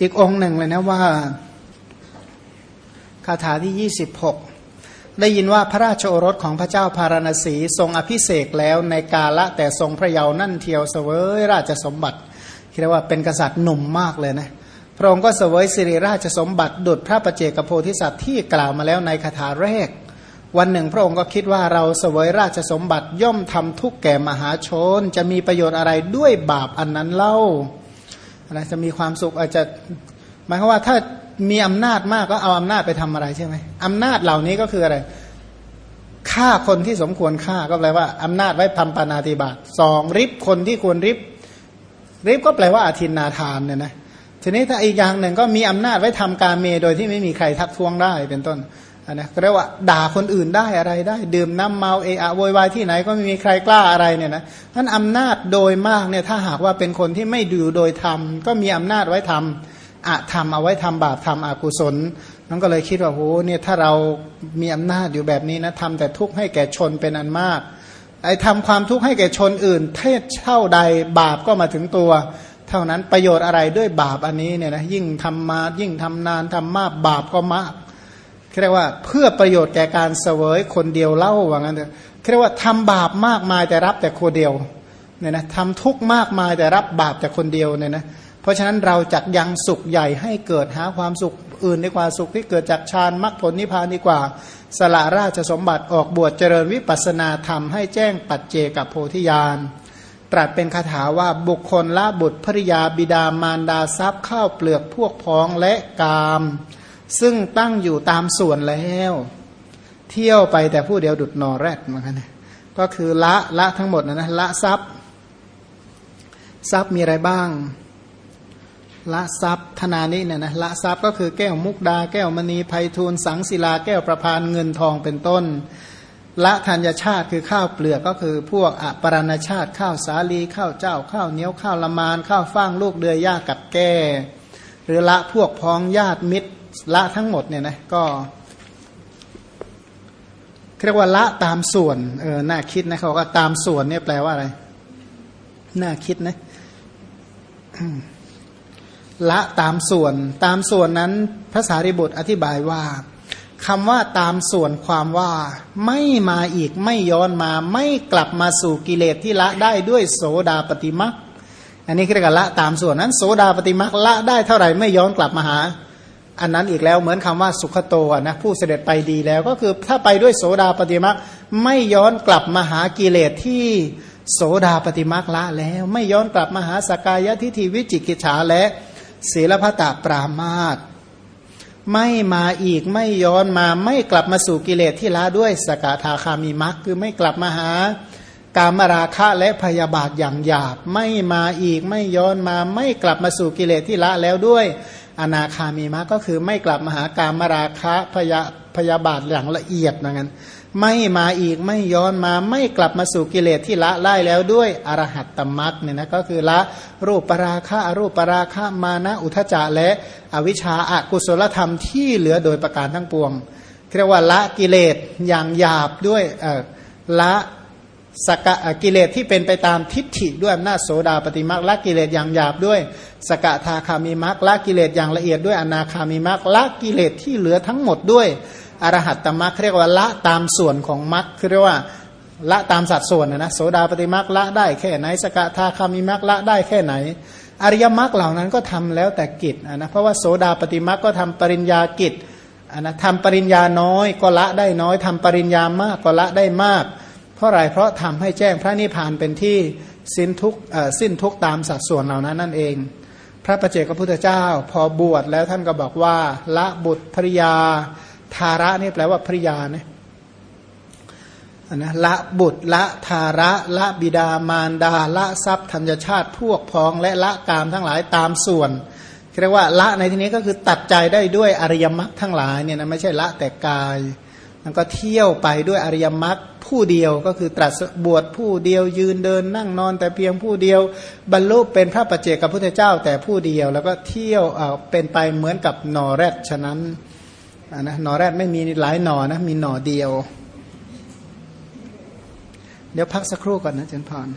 อีกองหนึ่งเลยนะว่าคาถาที่ 26 ได้ยินว่าพระราชโอรสของพระเจ้าพาราณสีทรงอภิเษกแล้วในกาละแต่ทรงพระเยาว์นั่นเทียวเสวยราชสมบัติเรียกว่าเป็นกษัตริย์หนุ่มมากเลยนะพระองค์ก็เสวยสิริราชสมบัติดุจพระประเจกโพธิสัตว์ที่กล่าวมาแล้วในคาถาแรก วันหนึ่งพระองค์ก็คิดว่าเราเสวยราชสมบัติย่อมทำทุกข์แก่มหาชน จะมีประโยชน์อะไรด้วยบาปอันนั้นเล่า อะไรจะมีความสุขอาจจะหมายความว่าถ้ามีอำนาจมากก็เอาอำนาจไปทำอะไรใช่ไหมอำนาจเหล่านี้ก็คืออะไรฆ่าคนที่สมควรฆ่าก็แปลว่าอำนาจไว้ทำปานาติบาตสองริบคนที่ควรริบริบก็แปลว่าอาทินนาทานเนี่ยนะทีนี้ถ้าอีกอย่างหนึ่งก็มีอำนาจไว้ทำการเมโดยที่ไม่มีใครทักท้วงได้เป็นต้น นะเรียกว่าด่าคนอื่นได้อะไรได้ ดื่มน้ำเมาเอะอะโวยวายที่ไหนก็ไม่มีใครกล้าอะไรเนี่ยนะท่านอำนาจโดยมากเนี่ยถ้าหากว่าเป็นคนที่ไม่ดูโดยธรรมก็มีอำนาจไว้ทำอะทำเอาไว้ทำบาปทำอกุศลนั่นก็เลยคิดว่าโหเนี่ยถ้าเรามีอำนาจอยู่แบบนี้นะทำแต่ทุกข์ให้แก่ชนเป็นอันมากไอ้ทำความทุกข์ให้แก่ชนอื่น เทศเช่าใดบาปก็มาถึงตัว เท่านั้นประโยชน์อะไรด้วยบาปอันนี้เนี่ยนะยิ่งทำมายิ่งทำนานทำมากบาปก็มาก เรียกว่าเพื่อประโยชน์แก่การเสวยคนเดียวเล่าว่างั้นเถอะเรียกว่าทำบาปมากมายแต่รับแต่คนเดียวเนี่ยนะทำทุกข์มากมายแต่รับบาปแต่คนเดียวเนี่ยนะเพราะฉะนั้นเราจักยังสุขใหญ่ให้เกิดหาความสุขอื่นดีกว่าสุขที่เกิดจากฌานมรรคผลนิพพานดีกว่า สละราชสมบัติออกบวชเจริญวิปัสนาธรรมให้แจ้งปัจเจกับโพธิญาณตรัสเป็นคาถาว่าบุคคลละบุตรภริยาบิดามารดาทรัพย์ข้าวเปลือกพวกพ้องและกาม ซึ่งตั้งอยู่ตามส่วนแล้ว เที่ยวไปแต่ผู้เดียวดุดนอแรดเหมือนกันก็คือละละทั้งหมดนะนะละทรัพย์ ทรัพย์มีอะไรบ้าง ละทรัพย์ธนานี้เนี่ยนะละทรัพย์ก็คือแก้วมุกดา แก้วมณีไพฑูรย์สังศิลา แก้วประพานเงินทองเป็นต้น ละธัญชาติคือข้าวเปลือกก็คือพวกอปรณชาติ ข้าวสาลีข้าวเจ้า ข้าวเหนียวข้าวละมาน ข้าวฟ่างลูกเดือยยากับแก้หรือละพวกพ้องญาติมิตร ละทั้งหมดเนี่ยนะก็เรียกว่าละตามส่วนเออน่าคิดนะเขาก็ตามส่วนเนี่ยแปลว่าอะไร น่าคิดนะละตามส่วน ตามส่วนนั้นพระสารีบุตรอธิบายว่าคำว่าตามส่วนความว่า ไม่มาอีกไม่ย้อนมา ไม่กลับมาสู่กิเลสที่ละได้ด้วยโสดาปฏิมักอันนี้เรียกว่าละตามส่วนนั้นโสดาปฏิมักละได้เท่าไหร่ไม่ย้อนกลับมาหา อันนั้นอีกแล้วเหมือนคำว่าสุขโตนะผู้เสด็จไปดีแล้วก็คือถ้าไปด้วยโสดาปฏิมักไม่ย้อนกลับมาหากิเลสที่โสดาปฏิมักละแล้ว ไม่ย้อนกลับมาหาสกายทิฐิวิจิกิจฉาและศีลพัตตปรามาตไม่มาอีกไม่ย้อนมาไม่กลับมาสู่กิเลสที่ละด้วยสกทาคามีมักคือไม่กลับมาหากามราคะและพยาบาทอย่างหยาบ ไม่มาอีกไม่ย้อนมาไม่กลับมาสู่กิเลสที่ละแล้วด้วย อนาคามีมะก็คือไม่กลับมาหาการมราคะพยาพยาบาทอย่างละเอียดนะงั้น ไม่มาอีกไม่ย้อนมาไม่กลับมาสู่กิเลสที่ละไล่แล้วด้วยอรหัตตมัตเนี่ยนะก็คือละรูปปราคะอรูปปราคะมานะอุทจจะและอวิชชาอากุศลธรรมที่เหลือโดยประการทั้งปวงเรียกว่าละกิเลสอย่างหยาบด้วยละ สกกิเลสที่เป็นไปตามทิฏฐิด้วยอำนาจโสดาปฏิมาละกิเลสอย่างหยาบด้วย สกทาคามีมักละกิเลสอย่างละเอียดด้วยอนาคามีมักละกิเลสที่เหลือทั้งหมดด้วยอรหัตตมักเรียกว่าละตามส่วนของมักคือเรียกว่าละตามสัดส่วนนะนะโสดาปฏิมักละได้แค่ไหน สกทาคามีมักละได้แค่ไหน อริยมรรคเหล่านั้นก็ทำแล้วแต่กิจนะเพราะว่าโสดาปฏิมักก็ทำปริญญากิจนะทำปริญญาน้อยก็ละได้น้อยทำปริญญามากก็ละได้มาก เพราะอะไรเพราะทำให้แจ้งพระนิพพานเป็นที่สิ้นทุกสิ้นทุกตามสัดส่วนเหล่านั้นนั่นเอง พระประเจกพระพุทธเจ้า พอบวชแล้วท่านก็บอกว่า ละบุตรภริยา ทาระนี่แปลว่าภริยานะนะละบุตรละทาระละบิดามารดาละทรัพย์ธัญชาติพวกพ้องและละกามทั้งหลายตามส่วนเรียกว่าละในที่นี้ก็คือตัดใจได้ด้วยอริยมรรคทั้งหลายเนี่ยนะไม่ใช่ละแต่กาย มันก็เที่ยวไปด้วยอริยมรรคผู้เดียวก็คือตรัสบวชผู้เดียวยืนเดินนั่งนอน แต่เพียงผู้เดียวบรรลุเป็นพระปัจเจกพุทธเจ้าแต่ผู้เดียว แล้วก็เที่ยวเเป็นไปเหมือนกับหนอแรดฉะนั้นนะหนอแรดไม่มีหลายหนอนะมีหนอเดียว เดี๋ยวพักสักครู่ก่อนนะเจนพร